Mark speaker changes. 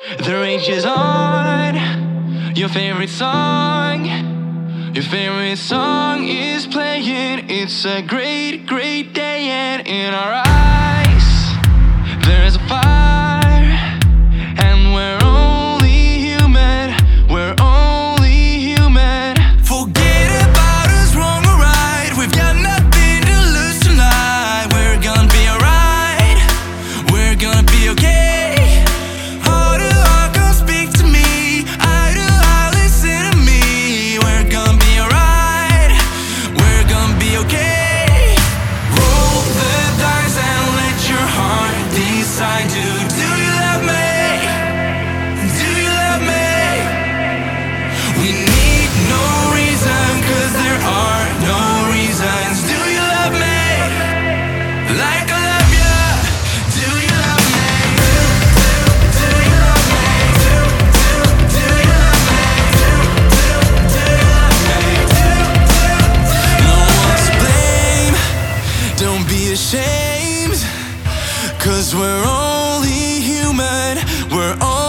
Speaker 1: The rage is on. Your favorite song. Your favorite song is playing. It's a great, great day, and in our eyes. Don't be ashamed, cause we're only human. We're only